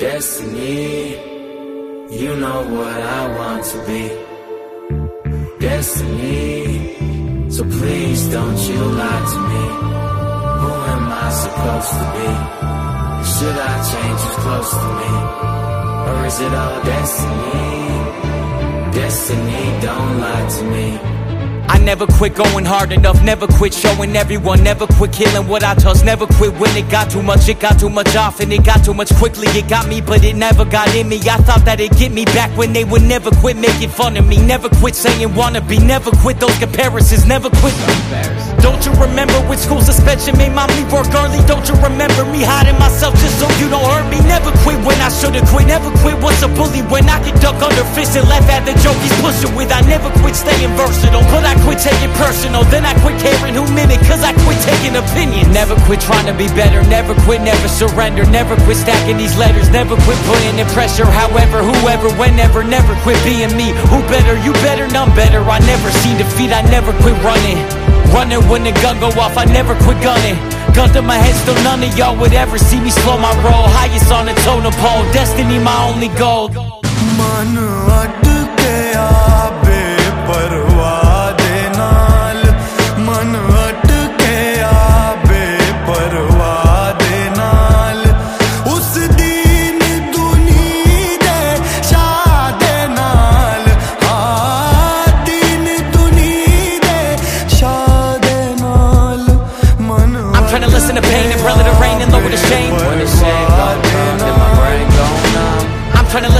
Destiny, you know what I want to be. Destiny, so please don't you lie to me. Who am I supposed to be? Should I change who's close to me? Or is it all destiny? Destiny, don't lie to me. Never quit going hard enough, never quit showing everyone, never quit killing what I touch, never quit when it got too much, it got too much off and it got too much quickly, it got me, but it never got in me. I thought that it'd get me back when they would never quit making fun of me, never quit saying wanna be, never quit those comparisons, never quit. Don't you remember when school suspension made my me work early? Don't you remember me hiding myself just so you don't hurt me? Never quit when I should've quit, never quit once a bully when I could duck under fists and laugh at the joke he's pushing with. I never quit staying versatile, but I quit taking personal. Then I quit caring who mimic, cause I quit taking opinions. Never quit trying to be better, never quit, never surrender. Never quit stacking these letters, never quit putting in pressure. However, whoever, whenever, never quit being me. Who better, you better, none better. I never seen defeat, I never quit running. Running when the gun go off, I never quit gunning. Gun to my head, still none of y'all would ever see me slow my roll. Highest on the totem pole, destiny my only goal.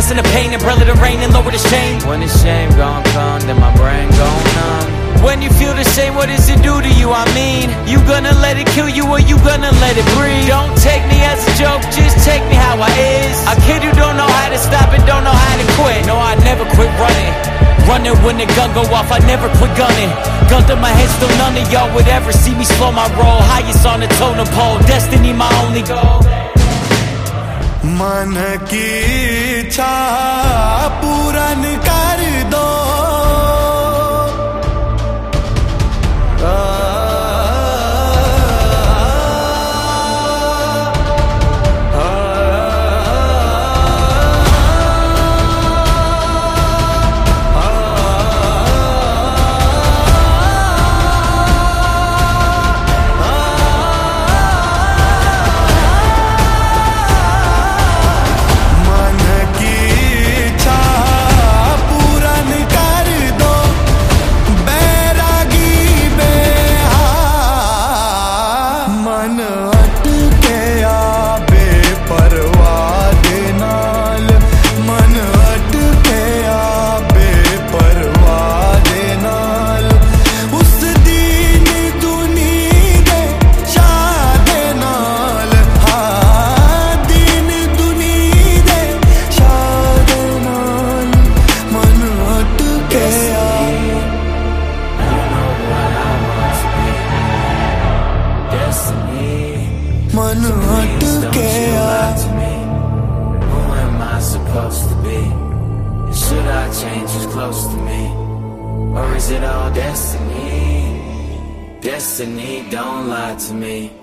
Listen to pain and brother the rain and lower the shame. When the shame gon' come, then my brain gon' numb. When you feel the same, what does it do to you? I mean, you gonna let it kill you or you gonna let it breathe? Don't take me as a joke, just take me how I is. A kid who don't know how to stop and don't know how to quit. No, I never quit running. Running when the gun go off, I never quit gunning. Gun to my head, still none of y'all would ever see me slow my roll. Highest on the totem pole, destiny my only goal. मन की इच्छा पूरन कर। It all destiny? Destiny, don't lie to me.